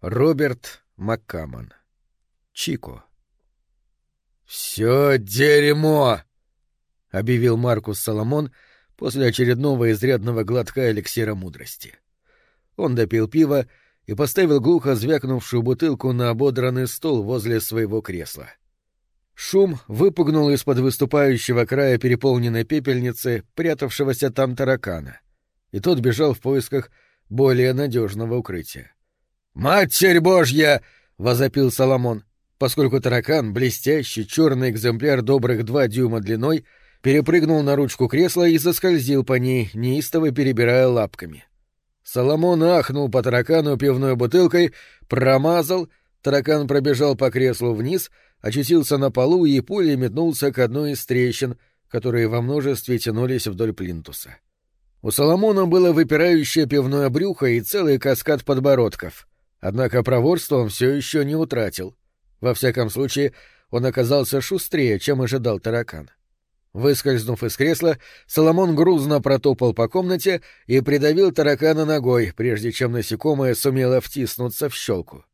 Роберт Маккамон. Чико. «Все дерьмо!» — объявил Маркус Соломон после очередного изрядного глотка эликсира мудрости. Он допил пиво и поставил глухо звякнувшую бутылку на ободранный стол возле своего кресла. Шум выпугнул из-под выступающего края переполненной пепельницы прятавшегося там таракана, и тот бежал в поисках более надежного укрытия. «Матерь Божья!» — возопил Соломон поскольку таракан, блестящий черный экземпляр добрых два дюйма длиной, перепрыгнул на ручку кресла и заскользил по ней, неистово перебирая лапками. Соломон ахнул по таракану пивной бутылкой, промазал, таракан пробежал по креслу вниз, очутился на полу и пулей метнулся к одной из трещин, которые во множестве тянулись вдоль плинтуса. У Соломона было выпирающее пивное брюхо и целый каскад подбородков, однако проворство он все еще не утратил. Во всяком случае, он оказался шустрее, чем ожидал таракан. Выскользнув из кресла, Соломон грузно протопал по комнате и придавил таракана ногой, прежде чем насекомое сумело втиснуться в щелку.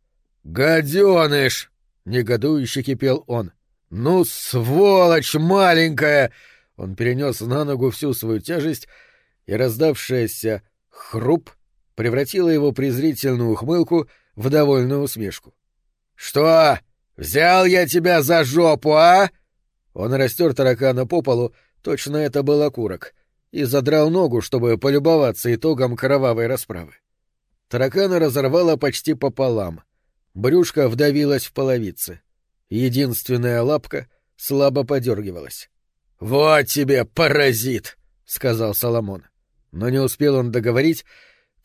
«Гаденыш!» — негодующе кипел он. «Ну, сволочь маленькая!» Он перенес на ногу всю свою тяжесть, и раздавшаяся хруп превратила его презрительную ухмылку в довольную усмешку. «Что? «Взял я тебя за жопу, а?» Он растер таракана по полу, точно это был окурок, и задрал ногу, чтобы полюбоваться итогом кровавой расправы. Таракана разорвало почти пополам. Брюшко вдавилось в половице. Единственная лапка слабо подергивалась. «Вот тебе, паразит!» — сказал Соломон. Но не успел он договорить,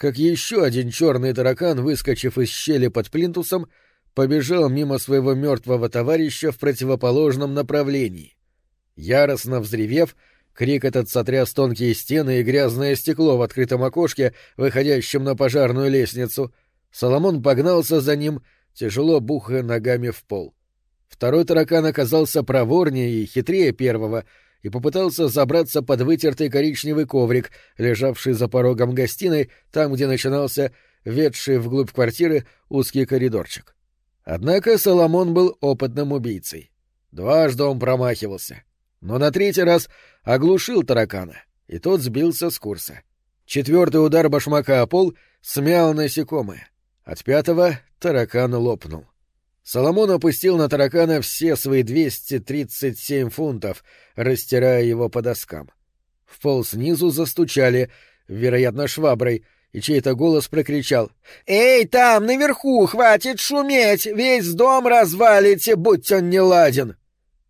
как еще один черный таракан, выскочив из щели под плинтусом, побежал мимо своего мертвого товарища в противоположном направлении. Яростно взревев, крик этот сотряс тонкие стены и грязное стекло в открытом окошке, выходящем на пожарную лестницу. Соломон погнался за ним, тяжело бухая ногами в пол. Второй таракан оказался проворнее и хитрее первого и попытался забраться под вытертый коричневый коврик, лежавший за порогом гостиной, там, где начинался ведший вглубь квартиры узкий коридорчик. Однако Соломон был опытным убийцей. Дважды он промахивался. Но на третий раз оглушил таракана, и тот сбился с курса. Четвертый удар башмака о пол смял насекомое. От пятого таракан лопнул. Соломон опустил на таракана все свои 237 фунтов, растирая его по доскам. В пол снизу застучали, вероятно, шваброй — и чей-то голос прокричал «Эй, там, наверху, хватит шуметь, весь дом развалите, будь он не ладен!»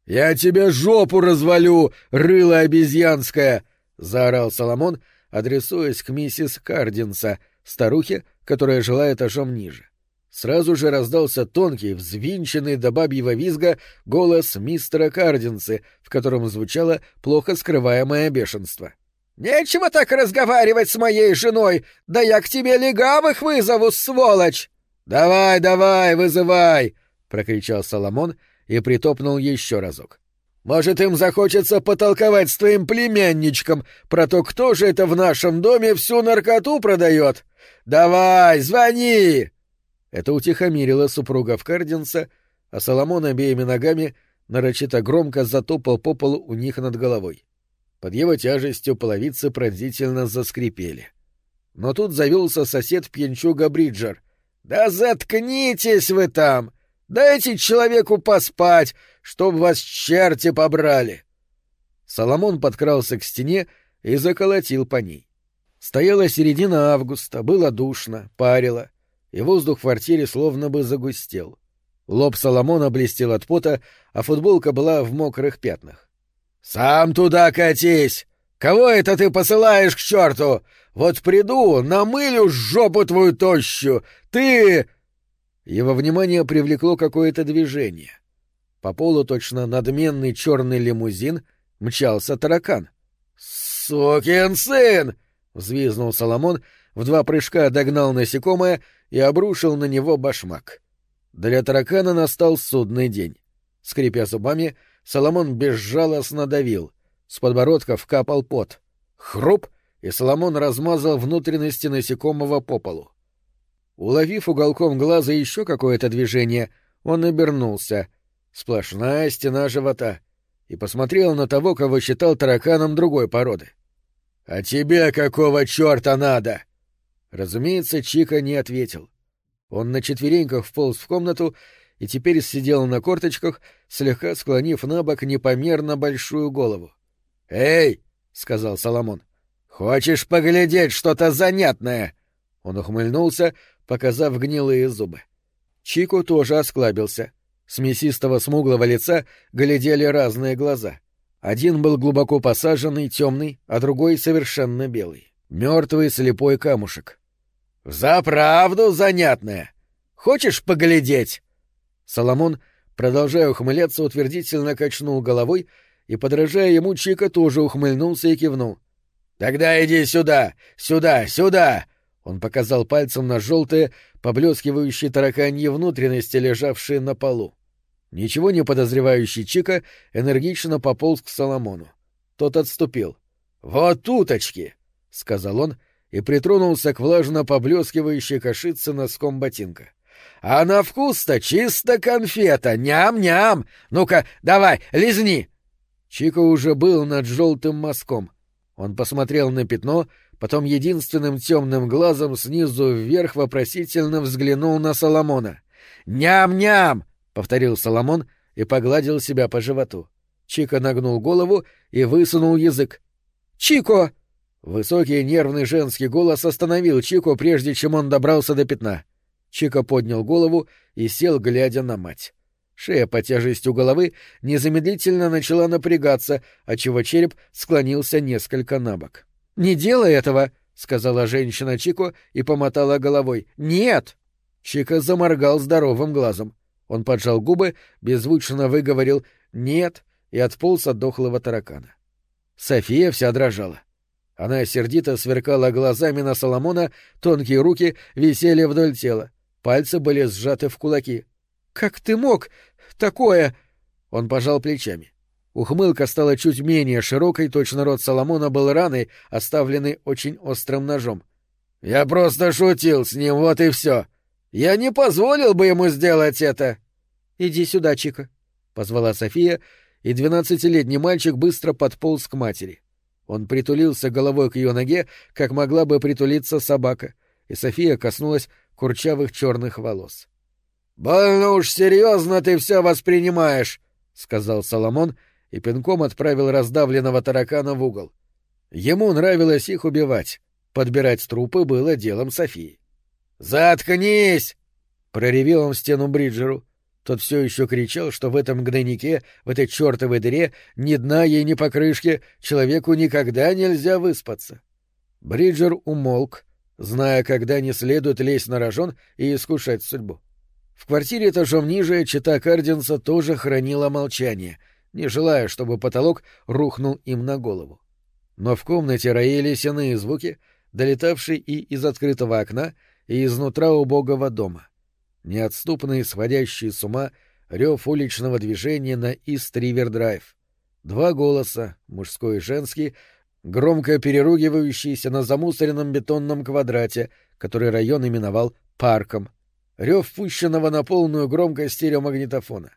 «Я тебе жопу развалю, рыло обезьянское!» — заорал Соломон, адресуясь к миссис Кардинса, старухе, которая жила этажом ниже. Сразу же раздался тонкий, взвинченный до бабьего визга голос мистера Кардинсы, в котором звучало плохо скрываемое бешенство. — «Нечего так разговаривать с моей женой! Да я к тебе легавых вызову, сволочь!» «Давай, давай, вызывай!» — прокричал Соломон и притопнул еще разок. «Может, им захочется потолковать с твоим племянничком про то, кто же это в нашем доме всю наркоту продает? Давай, звони!» Это утихомирило супругов Кардинса, а Соломон обеими ногами нарочито громко затопал по полу у них над головой. Под его тяжестью половицы пронзительно заскрипели. Но тут завелся сосед пьянчуга Бриджер. «Да заткнитесь вы там! Дайте человеку поспать, чтоб вас черти побрали!» Соломон подкрался к стене и заколотил по ней. Стояла середина августа, было душно, парило, и воздух в квартире словно бы загустел. Лоб Соломона блестел от пота, а футболка была в мокрых пятнах. «Сам туда катись! Кого это ты посылаешь к черту? Вот приду, намылю жопу твою тощую! Ты...» Его внимание привлекло какое-то движение. По полу точно надменный черный лимузин мчался таракан. «Сукин сын!» — взвизнул Соломон, в два прыжка догнал насекомое и обрушил на него башмак. Для таракана настал судный день. Скрипя зубами, — Соломон безжалостно давил. С подбородков капал пот. Хруп, и Соломон размазал внутренности насекомого по полу. Уловив уголком глаза еще какое-то движение, он обернулся. Сплошная стена живота. И посмотрел на того, кого считал тараканом другой породы. «А тебе какого черта надо?» Разумеется, Чика не ответил. Он на четвереньках вполз в комнату и теперь сидел на корточках, слегка склонив на бок непомерно большую голову. «Эй!» — сказал Соломон. «Хочешь поглядеть что-то занятное?» Он ухмыльнулся, показав гнилые зубы. Чико тоже осклабился. С мясистого смуглого лица глядели разные глаза. Один был глубоко посаженный, темный, а другой совершенно белый. Мертвый слепой камушек. «За правду занятное! Хочешь поглядеть?» Соломон, продолжая ухмыляться, утвердительно качнул головой и, подражая ему, Чика тоже ухмыльнулся и кивнул. «Тогда иди сюда! Сюда! Сюда!» Он показал пальцем на желтые, поблескивающие тараканьи внутренности, лежавшие на полу. Ничего не подозревающий Чика энергично пополз к Соломону. Тот отступил. «Вот уточки!» — сказал он и притронулся к влажно поблескивающей кашице носком ботинка. «А на вкус-то чисто конфета! Ням-ням! Ну-ка, давай, лизни!» Чика уже был над желтым мазком. Он посмотрел на пятно, потом единственным темным глазом снизу вверх вопросительно взглянул на Соломона. «Ням-ням!» — повторил Соломон и погладил себя по животу. Чика нагнул голову и высунул язык. «Чико!» Высокий нервный женский голос остановил Чико, прежде чем он добрался до пятна. Чика поднял голову и сел, глядя на мать. Шея под тяжестью головы незамедлительно начала напрягаться, отчего череп склонился несколько на бок. «Не делай этого!» — сказала женщина Чико и помотала головой. «Нет!» Чика заморгал здоровым глазом. Он поджал губы, беззвучно выговорил «нет» и отполз от дохлого таракана. София вся дрожала. Она сердито сверкала глазами на Соломона, тонкие руки висели вдоль тела, пальцы были сжаты в кулаки. «Как ты мог? Такое...» Он пожал плечами. Ухмылка стала чуть менее широкой, точно рот Соломона был раной, оставленной очень острым ножом. «Я просто шутил с ним, вот и все. Я не позволил бы ему сделать это!» «Иди сюда, Чика», — позвала София, и двенадцатилетний мальчик быстро подполз к матери. Он притулился головой к ее ноге, как могла бы притулиться собака, и София коснулась курчавых черных волос. «Больно уж серьезно ты все воспринимаешь», — сказал Соломон, — и пинком отправил раздавленного таракана в угол. Ему нравилось их убивать. Подбирать трупы было делом Софии. «Заткнись!» — проревел он в стену Бриджеру. Тот все еще кричал, что в этом гнойнике, в этой чертовой дыре, ни дна ей, ни покрышки, человеку никогда нельзя выспаться. Бриджер умолк, зная, когда не следует лезть на рожон и искушать судьбу. В квартире этажом ниже чита Кардинса тоже хранила молчание — не желая, чтобы потолок рухнул им на голову. Но в комнате роились иные звуки, долетавшие и из открытого окна, и изнутра убогого дома. Неотступный, сводящий с ума, рев уличного движения на Ист-Ривер-Драйв. Два голоса, мужской и женский, громко переругивающиеся на замусоренном бетонном квадрате, который район именовал парком. Рев пущенного на полную громкость стереомагнитофона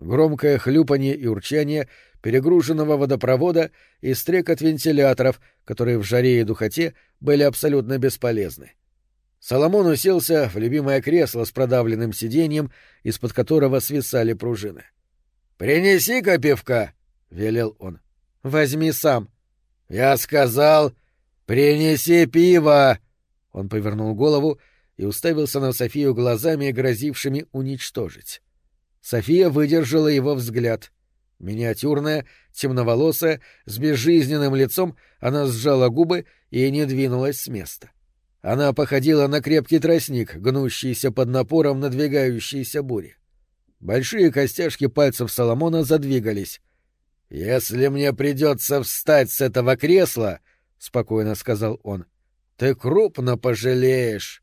громкое хлюпанье и урчание перегруженного водопровода и стрекот вентиляторов, которые в жаре и духоте были абсолютно бесполезны. Соломон уселся в любимое кресло с продавленным сиденьем, из-под которого свисали пружины. «Принеси-ка пивка!» — велел он. «Возьми сам». «Я сказал, принеси пиво!» Он повернул голову и уставился на Софию глазами, грозившими уничтожить. София выдержала его взгляд. Миниатюрная, темноволосая, с безжизненным лицом, она сжала губы и не двинулась с места. Она походила на крепкий тростник, гнущийся под напором надвигающейся бури. Большие костяшки пальцев Соломона задвигались. «Если мне придется встать с этого кресла, — спокойно сказал он, — ты крупно пожалеешь».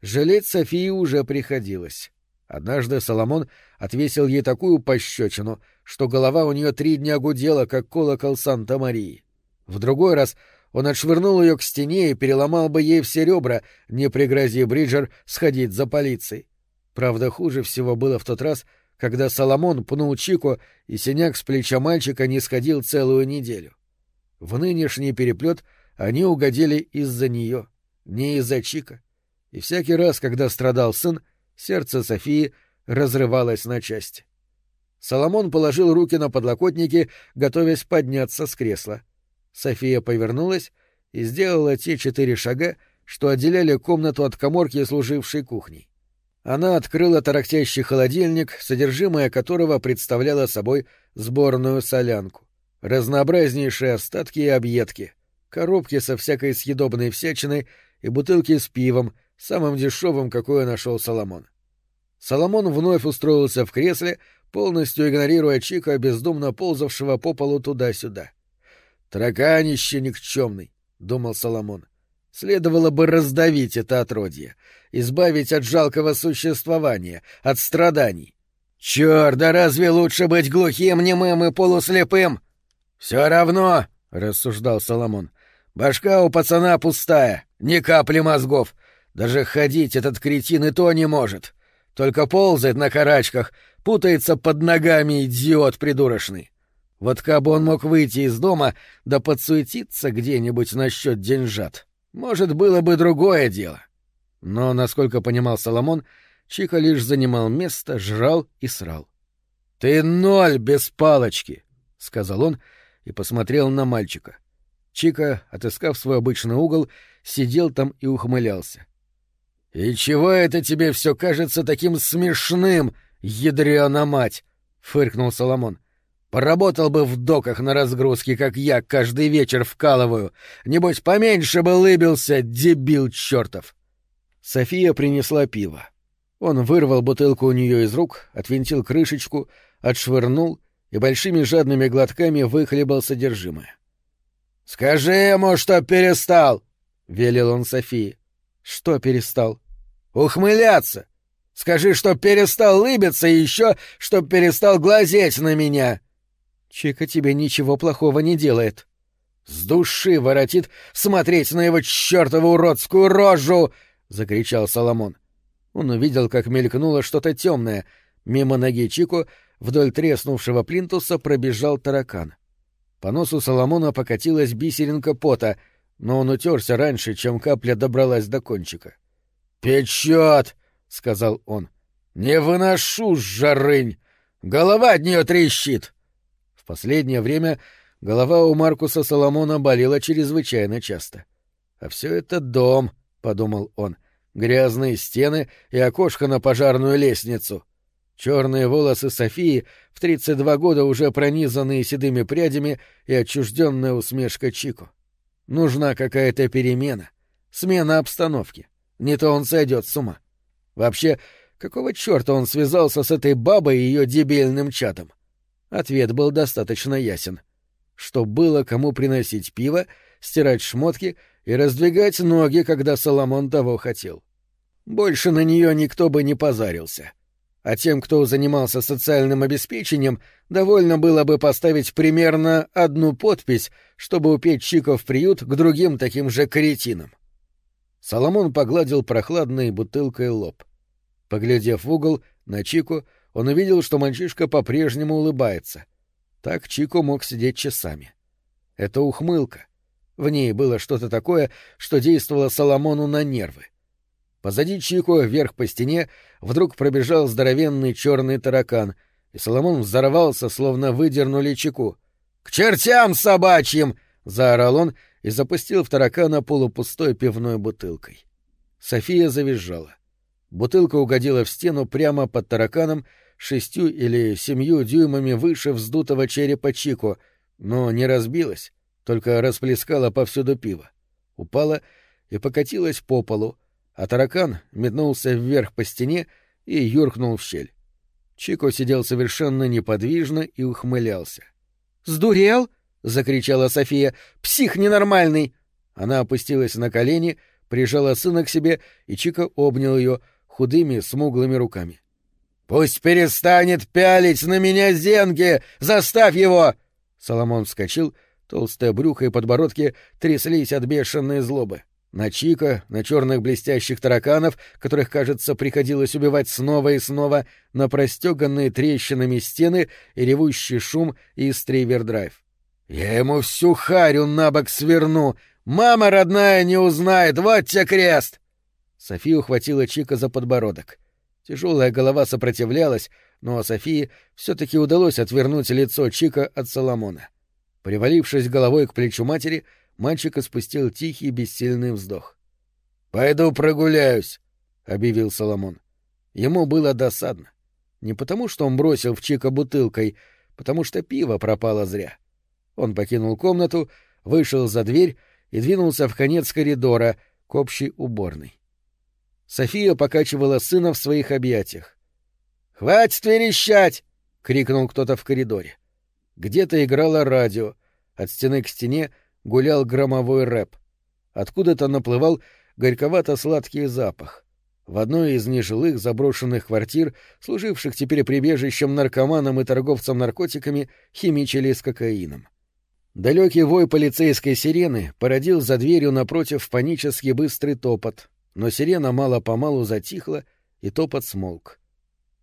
Жалеть Софии уже приходилось. Однажды Соломон отвесил ей такую пощечину, что голова у нее три дня гудела, как колокол Санта-Марии. В другой раз он отшвырнул ее к стене и переломал бы ей все ребра, не пригрози Бриджер сходить за полицией. Правда, хуже всего было в тот раз, когда Соломон пнул Чику, и синяк с плеча мальчика не сходил целую неделю. В нынешний переплет они угодили из-за нее, не из-за Чика. И всякий раз, когда страдал сын, сердце Софии разрывалось на части. Соломон положил руки на подлокотники, готовясь подняться с кресла. София повернулась и сделала те четыре шага, что отделяли комнату от коморки, служившей кухней. Она открыла тарахтящий холодильник, содержимое которого представляло собой сборную солянку. Разнообразнейшие остатки и объедки, коробки со всякой съедобной всячиной и бутылки с пивом, самым дешевым, какое нашел Соломон. Соломон вновь устроился в кресле, полностью игнорируя Чика, бездумно ползавшего по полу туда-сюда. «Тараканище никчемный», — думал Соломон. «Следовало бы раздавить это отродье, избавить от жалкого существования, от страданий. Черт, да разве лучше быть глухим, немым и полуслепым?» «Все равно», — рассуждал Соломон, — «башка у пацана пустая, ни капли мозгов. Даже ходить этот кретин и то не может. Только ползает на карачках, путается под ногами, идиот придурочный. Вот как бы он мог выйти из дома да подсуетиться где-нибудь насчет деньжат, может, было бы другое дело. Но, насколько понимал Соломон, Чика лишь занимал место, жрал и срал. — Ты ноль без палочки, — сказал он и посмотрел на мальчика. Чика, отыскав свой обычный угол, сидел там и ухмылялся. — И чего это тебе все кажется таким смешным, ядрёна мать? — фыркнул Соломон. — Поработал бы в доках на разгрузке, как я каждый вечер вкалываю. Небось, поменьше бы лыбился, дебил чертов. София принесла пиво. Он вырвал бутылку у нее из рук, отвинтил крышечку, отшвырнул и большими жадными глотками выхлебал содержимое. — Скажи ему, что перестал! — велел он Софии. — Что перестал? Ухмыляться! Скажи, что перестал лыбиться и еще, что перестал глазеть на меня!» Чика тебе ничего плохого не делает. «С души воротит смотреть на его чертову уродскую рожу!» — закричал Соломон. Он увидел, как мелькнуло что-то темное. Мимо ноги Чику вдоль треснувшего плинтуса пробежал таракан. По носу Соломона покатилась бисеринка пота, но он утерся раньше, чем капля добралась до кончика. «Печет!» — сказал он. «Не выношу жарынь! Голова от нее трещит!» В последнее время голова у Маркуса Соломона болела чрезвычайно часто. «А все это дом», — подумал он, — «грязные стены и окошко на пожарную лестницу». Черные волосы Софии в 32 года уже пронизанные седыми прядями и отчужденная усмешка Чико. Нужна какая-то перемена, смена обстановки. Не то он сойдет с ума. Вообще, какого черта он связался с этой бабой и ее дебильным чатом? Ответ был достаточно ясен. Что было кому приносить пиво, стирать шмотки и раздвигать ноги, когда Соломон того хотел. Больше на нее никто бы не позарился. А тем, кто занимался социальным обеспечением, довольно было бы поставить примерно одну подпись, чтобы упеть Чиков приют к другим таким же каретинам. Соломон погладил прохладной бутылкой лоб. Поглядев в угол, на Чику, он увидел, что мальчишка по-прежнему улыбается. Так Чику мог сидеть часами. Это ухмылка. В ней было что-то такое, что действовало Соломону на нервы. Позади Чику, вверх по стене, вдруг пробежал здоровенный черный таракан, и Соломон взорвался, словно выдернули Чику. «К чертям собачьим!» — заорал он и запустил в таракана полупустой пивной бутылкой. София завизжала. Бутылка угодила в стену прямо под тараканом шестью или семью дюймами выше вздутого черепа Чико, но не разбилась, только расплескала повсюду пиво. Упала и покатилась по полу, а таракан метнулся вверх по стене и юркнул в щель. Чико сидел совершенно неподвижно и ухмылялся. «Сдурел?» — закричала София. «Псих ненормальный!» Она опустилась на колени, прижала сына к себе, и Чика обнял ее худыми, смуглыми руками. «Пусть перестанет пялить на меня зенки! Заставь его!» Соломон вскочил, Толстое брюхо и подбородки тряслись от бешеной злобы. На Чика, на черных блестящих тараканов, которых, кажется, приходилось убивать снова и снова, на простеганные трещинами стены и ревущий шум из Тривердрайв. «Я ему всю харю на бок сверну! Мама родная не узнает! Вот тебе крест!» София ухватила Чика за подбородок. Тяжелая голова сопротивлялась, но Софии все-таки удалось отвернуть лицо Чика от Соломона. Привалившись головой к плечу матери, мальчик испустил тихий бессильный вздох. «Пойду прогуляюсь», — объявил Соломон. Ему было досадно. Не потому, что он бросил в Чика бутылкой, потому что пиво пропало зря. Он покинул комнату, вышел за дверь и двинулся в конец коридора к общей уборной. София покачивала сына в своих объятиях. «Хватит верещать!» — крикнул кто-то в коридоре. Где-то играло радио. От стены к стене гулял громовой рэп. Откуда-то наплывал горьковато-сладкий запах. В одной из нежилых заброшенных квартир, служивших теперь прибежищем наркоманам и торговцам наркотиками, химичили с кокаином. Далекий вой полицейской сирены породил за дверью напротив панически быстрый топот, но сирена мало-помалу затихла, и топот смолк.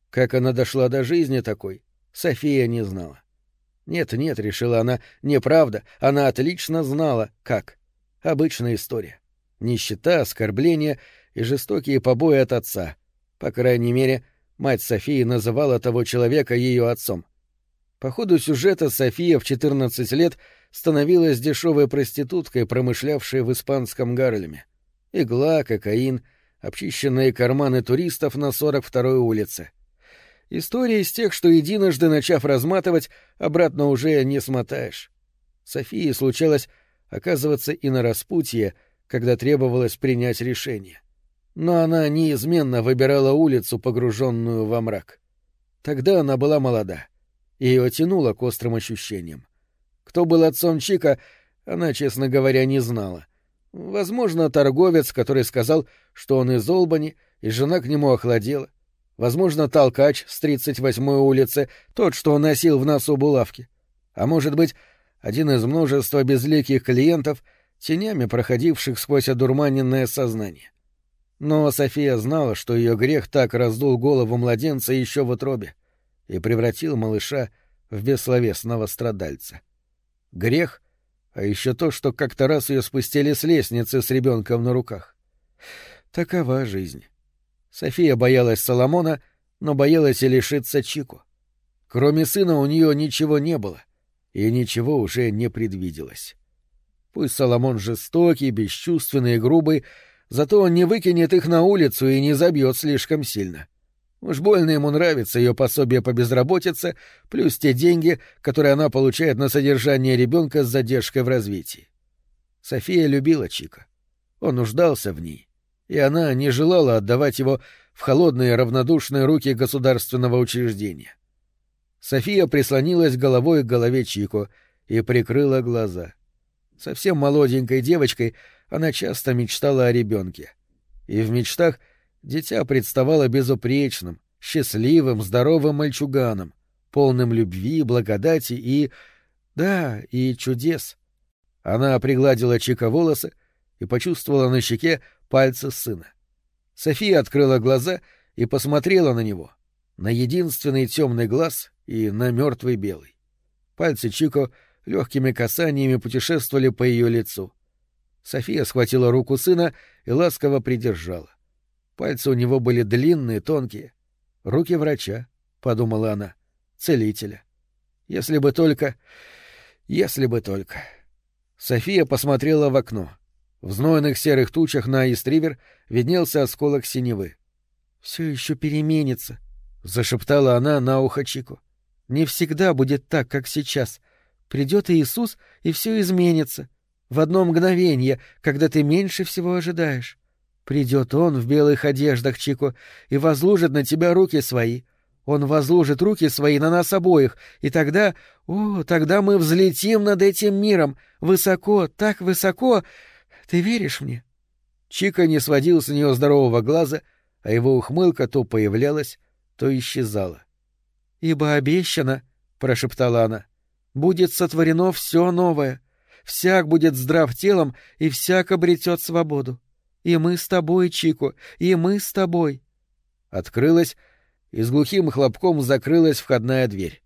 Как она дошла до жизни такой, София не знала. Нет-нет, решила она, неправда, она отлично знала, как. Обычная история. Нищета, оскорбления и жестокие побои от отца. По крайней мере, мать Софии называла того человека ее отцом. По ходу сюжета София в 14 лет становилась дешевой проституткой, промышлявшей в испанском Гарлеме. Игла, кокаин, обчищенные карманы туристов на 42-й улице. История из тех, что единожды начав разматывать, обратно уже не смотаешь. Софии случалось оказываться и на распутье, когда требовалось принять решение. Но она неизменно выбирала улицу, погруженную во мрак. Тогда она была молода. Ее тянуло к острым ощущениям. Кто был отцом Чика, она, честно говоря, не знала. Возможно, торговец, который сказал, что он из Олбани, и жена к нему охладела. Возможно, толкач с 38-й улицы, тот, что он носил в носу булавки. А может быть, один из множества безликих клиентов, тенями проходивших сквозь одурманенное сознание. Но София знала, что ее грех так раздул голову младенца еще в утробе и превратил малыша в бессловесного страдальца. Грех, а еще то, что как-то раз ее спустили с лестницы с ребенком на руках. Такова жизнь. София боялась Соломона, но боялась и лишиться Чику. Кроме сына у нее ничего не было, и ничего уже не предвиделось. Пусть Соломон жестокий, бесчувственный и грубый, зато он не выкинет их на улицу и не забьет слишком сильно. — Уж больно ему нравится ее пособие по безработице, плюс те деньги, которые она получает на содержание ребенка с задержкой в развитии. София любила Чика. Он нуждался в ней, и она не желала отдавать его в холодные равнодушные руки государственного учреждения. София прислонилась головой к голове Чико и прикрыла глаза. Совсем молоденькой девочкой она часто мечтала о ребенке. И в мечтах — дитя представало безупречным, счастливым, здоровым мальчуганом, полным любви, благодати и... да, и чудес. Она пригладила Чика волосы и почувствовала на щеке пальцы сына. София открыла глаза и посмотрела на него, на единственный темный глаз и на мертвый белый. Пальцы Чико легкими касаниями путешествовали по ее лицу. София схватила руку сына и ласково придержала. Пальцы у него были длинные, тонкие. Руки врача, — подумала она, — целителя. Если бы только... Если бы только... София посмотрела в окно. В знойных серых тучах на Истривер виднелся осколок синевы. — Все еще переменится, — зашептала она на ухо Чику. — Не всегда будет так, как сейчас. Придет Иисус, и все изменится. В одно мгновение, когда ты меньше всего ожидаешь. Придет он в белых одеждах, Чико, и возложит на тебя руки свои. Он возложит руки свои на нас обоих, и тогда... О, тогда мы взлетим над этим миром. Высоко, так высоко. Ты веришь мне?» Чика не сводил с нее здорового глаза, а его ухмылка то появлялась, то исчезала. «Ибо обещано, — прошептала она, — будет сотворено все новое. всяк будет здрав телом, и всяк обретет свободу. И мы с тобой, Чико, и мы с тобой. Открылась, и с глухим хлопком закрылась входная дверь.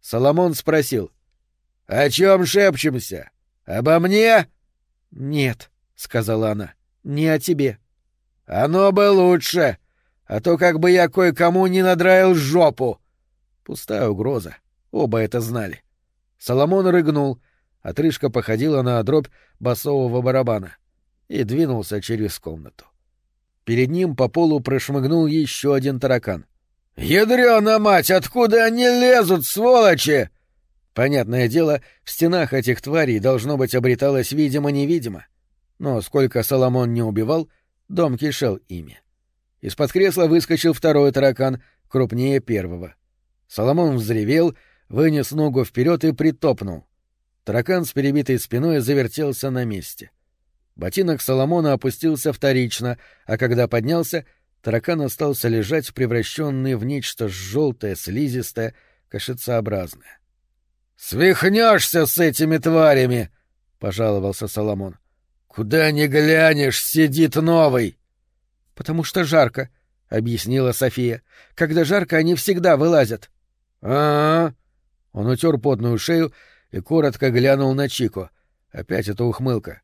Соломон спросил. — О чем шепчемся? Обо мне? — Нет, — сказала она, — не о тебе. — Оно бы лучше, а то как бы я кое-кому не надраил жопу. Пустая угроза. Оба это знали. Соломон рыгнул, отрыжка походила на дробь басового барабана, и двинулся через комнату. Перед ним по полу прошмыгнул еще один таракан. «Ядрёна мать, откуда они лезут, сволочи!» Понятное дело, в стенах этих тварей должно быть обреталось видимо-невидимо. Но сколько Соломон не убивал, дом кишел ими. Из-под кресла выскочил второй таракан, крупнее первого. Соломон взревел, вынес ногу вперед и притопнул. Таракан с перебитой спиной завертелся на месте. Ботинок Соломона опустился вторично, а когда поднялся, таракан остался лежать, превращенный в нечто желтое, слизистое, кашицеобразное. — Свихнешься с этими тварями! — пожаловался Соломон. — Куда ни глянешь, сидит новый! — Потому что жарко, — объяснила София. — Когда жарко, они всегда вылазят. — А-а-а! Он утер потную шею и коротко глянул на Чико. Опять эта ухмылка. —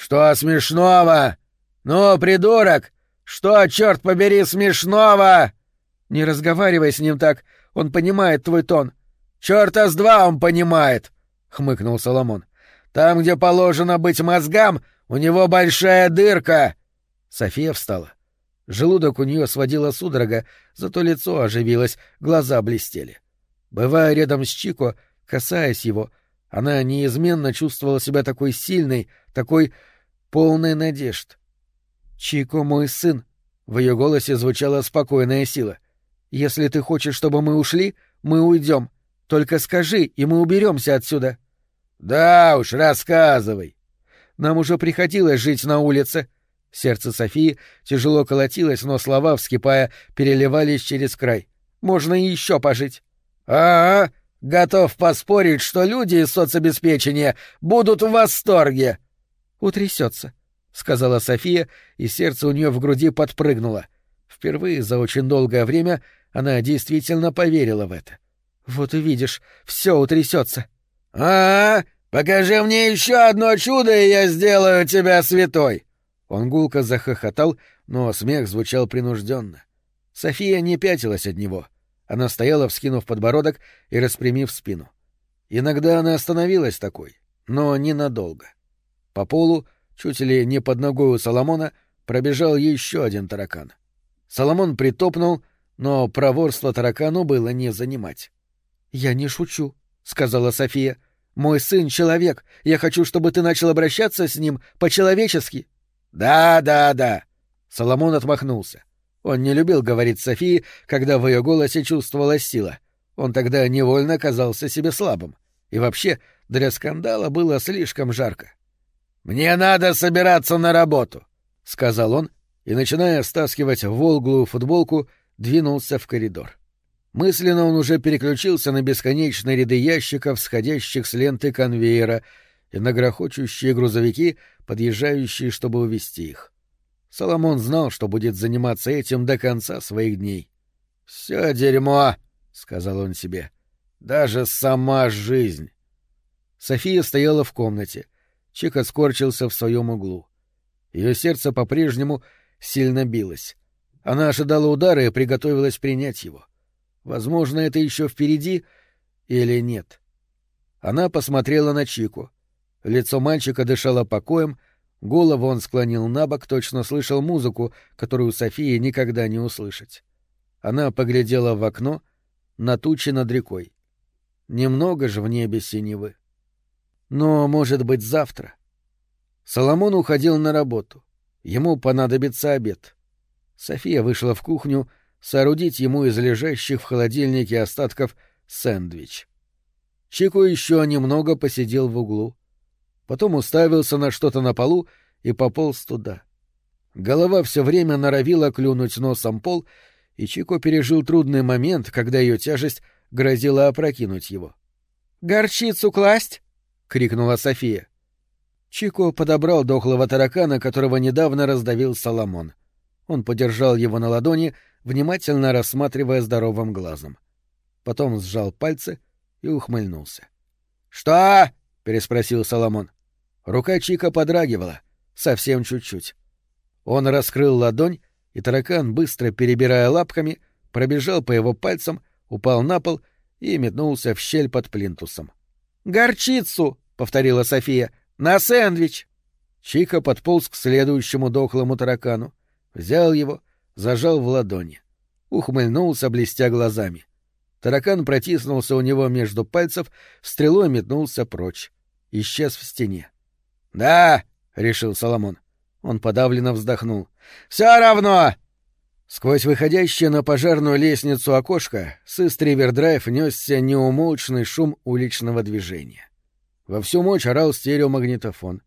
Что смешного? Ну, придурок! Что, черт побери, смешного? — Не разговаривай с ним так, он понимает твой тон. — Черта с два он понимает! — хмыкнул Соломон. — Там, где положено быть мозгам, у него большая дырка! София встала. Желудок у нее сводила судорога, зато лицо оживилось, глаза блестели. Бывая рядом с Чико, касаясь его, она неизменно чувствовала себя такой сильной, такой полной надежд. «Чико мой сын», — в ее голосе звучала спокойная сила. «Если ты хочешь, чтобы мы ушли, мы уйдем. Только скажи, и мы уберемся отсюда». «Да уж, рассказывай». «Нам уже приходилось жить на улице». Сердце Софии тяжело колотилось, но слова, вскипая, переливались через край. «Можно и еще пожить». «А, готов поспорить, что люди из соцобеспечения будут в восторге!» «Утрясется», — сказала София, и сердце у нее в груди подпрыгнуло. Впервые за очень долгое время она действительно поверила в это. «Вот и видишь, все утрясется». «А, -а покажи мне еще одно чудо, и я сделаю тебя святой!» Он гулко захохотал, но смех звучал принужденно. София не пятилась от него — она стояла, вскинув подбородок и распрямив спину. Иногда она остановилась такой, но ненадолго. По полу, чуть ли не под ногой у Соломона, пробежал еще один таракан. Соломон притопнул, но проворство таракану было не занимать. — Я не шучу, — сказала София. — Мой сын — человек. Я хочу, чтобы ты начал обращаться с ним по-человечески. «Да, да, да!» Соломон отмахнулся. Он не любил говорить Софии, когда в ее голосе чувствовалась сила. Он тогда невольно казался себе слабым. И вообще, для скандала было слишком жарко. «Мне надо собираться на работу», — сказал он, и, начиная стаскивать волглую футболку, двинулся в коридор. Мысленно он уже переключился на бесконечные ряды ящиков, сходящих с ленты конвейера, и на грохочущие грузовики, подъезжающие, чтобы увезти их. Соломон знал, что будет заниматься этим до конца своих дней. «Все дерьмо», — сказал он себе, — «даже сама жизнь». София стояла в комнате. Чика скорчился в своем углу. Ее сердце по-прежнему сильно билось. Она ожидала удара и приготовилась принять его. Возможно, это еще впереди или нет. Она посмотрела на Чику. Лицо мальчика дышало покоем, Голову он склонил на бок, точно слышал музыку, которую Софии никогда не услышать. Она поглядела в окно на тучи над рекой. Немного же в небе синевы. Но, может быть, завтра. Соломон уходил на работу. Ему понадобится обед. София вышла в кухню соорудить ему из лежащих в холодильнике остатков сэндвич. Чику еще немного посидел в углу потом уставился на что-то на полу и пополз туда. Голова все время норовила клюнуть носом пол, и Чико пережил трудный момент, когда ее тяжесть грозила опрокинуть его. «Горчицу класть?» — крикнула София. Чико подобрал дохлого таракана, которого недавно раздавил Соломон. Он подержал его на ладони, внимательно рассматривая здоровым глазом. Потом сжал пальцы и ухмыльнулся. «Что?» — переспросил Соломон. Рука Чика подрагивала, совсем чуть-чуть. Он раскрыл ладонь, и таракан, быстро перебирая лапками, пробежал по его пальцам, упал на пол и метнулся в щель под плинтусом. «Горчицу!» — повторила София. «На сэндвич!» Чика подполз к следующему дохлому таракану, взял его, зажал в ладони. Ухмыльнулся, блестя глазами. Таракан протиснулся у него между пальцев, стрелой метнулся прочь. Исчез в стене. «Да!» — решил Соломон. Он подавленно вздохнул. «Все равно!» Сквозь выходящее на пожарную лестницу окошко с Истривердрайв несся неумолчный шум уличного движения. Во всю мощь орал стереомагнитофон.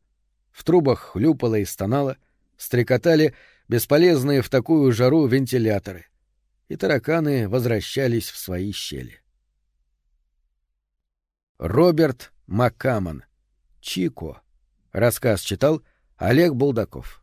В трубах хлюпало и стонало, стрекотали бесполезные в такую жару вентиляторы. И тараканы возвращались в свои щели. Роберт Маккамон. Чико. Рассказ читал Олег Булдаков.